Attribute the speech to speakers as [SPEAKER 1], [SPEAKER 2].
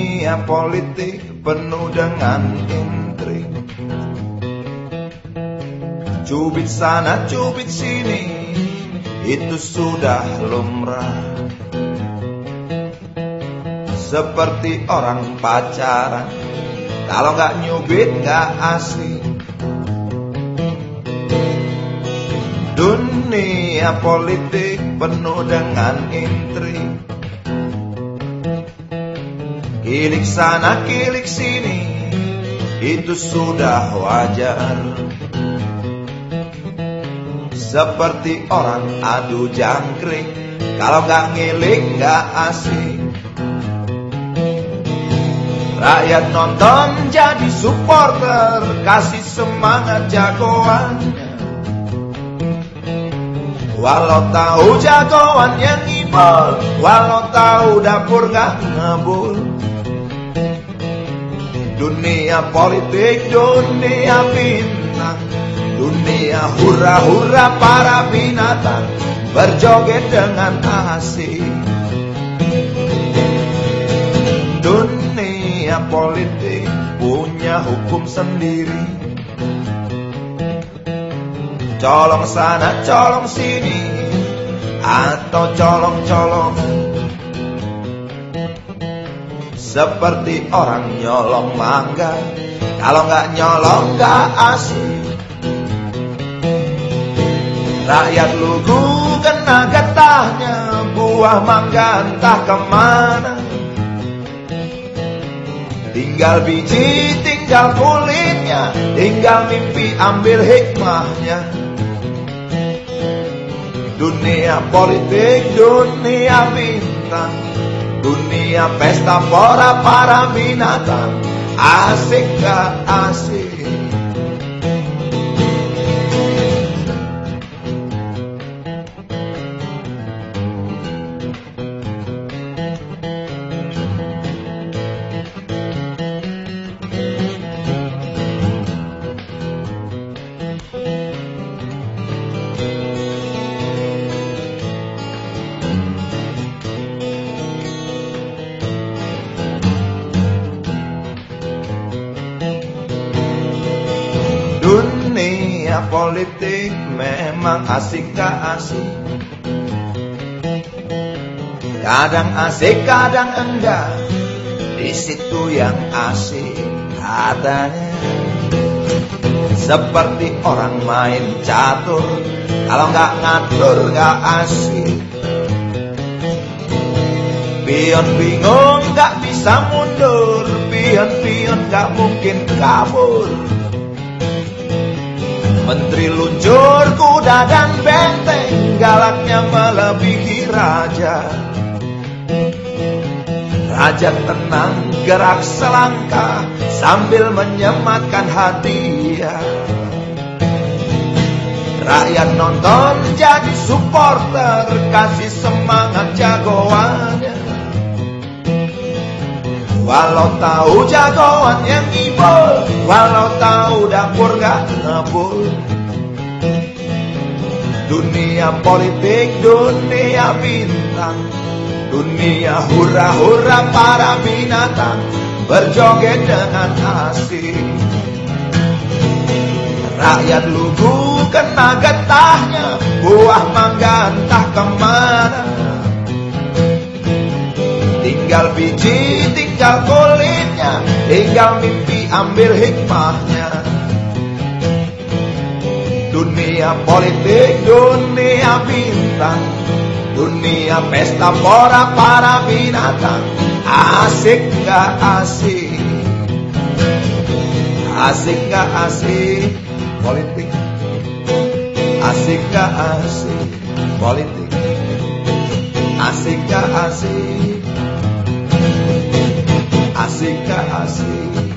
[SPEAKER 1] Dunia politik penuh dengan intrik. Cubit sana, cubit sini Itu sudah lumrah. Seperti orang pacaran Kalau nggak nyubit nggak asik. Dunia politik penuh dengan intrik Kilik sana, kilik sini Itu sudah wajar. Seperti orang adu jangkrik Kalau gak ngilik gak asik. Rakyat nonton jadi supporter Kasih semangat jagoannya Walau tahu jagoan yang ibol Walau tahu dapur gak ngebul Dunia politik, dunia bintang Dunia hura-hura para binatang Berjoget dengan asik Dunia politik punya hukum sendiri. Colong sana, colong sini Atau colong-colongan seperti orang nyolong mangga. Kalau nggak nyolong nggak asik Rakyat lugu kena getahnya. Buah mangga entah ke mana. Tinggal biji, tinggal kulitnya. Tinggal mimpi ambil hikmahnya. Dunia politik, dunia bintang Dunia pesta pora para binatang. Asik gak asik Dunia politik memang asik gak asik. Kadang asik, kadang enggak. Di situ yang asik katanya. Seperti orang main catur. Kalau nggak ngatur nggak asik. Pion bingung nggak bisa mundur. Pion-pion nggak mungkin kabur Menteri luncur kuda dan benteng Galaknya melebihi raja. Raja tenang gerak selangkah Sambil menyematkan hadiah Rakyat nonton jadi supporter Kasih semangat jagoannya Walau tahu jagoan yang ibol Walau tahu dapur gak ngebul. Dunia politik, dunia bintang Dunia hura-hura para binatang Berjoget dengan asik Rakyat lugu kena getahnya Buah mangga entah ke mana. Tinggal biji, tinggal kulitnya Tinggal mimpi ambil hikmahnya. Dunia politik, dunia bintang Dunia pesta pora para binatang. Asik gak asik? Asik gak asik? Politik. Asik gak asik? Politik. Asik gak asik Asik gak asik